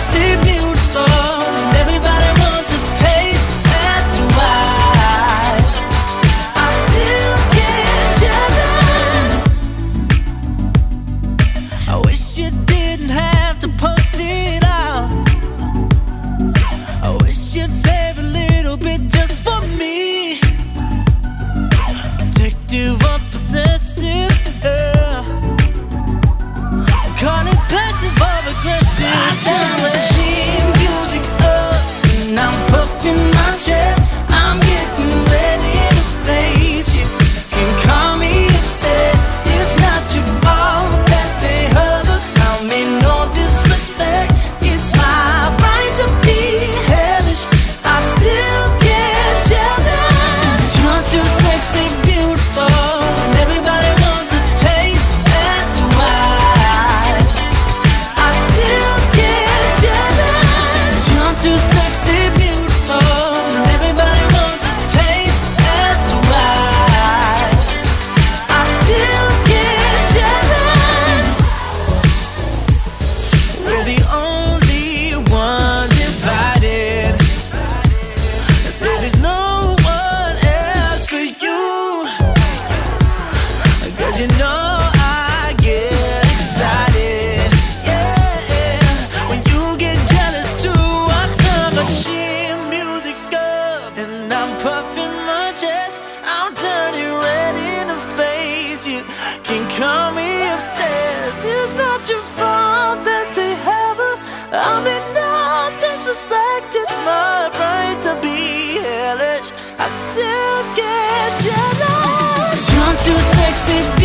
See you know I get excited. Yeah, when you get jealous too I turn my chin music up And I'm puffing my chest. I'll red in the face. You can call me obsessed. It's not your fault that they have a I'm in no disrespect. It's right to be I still get jealous. You're too sexy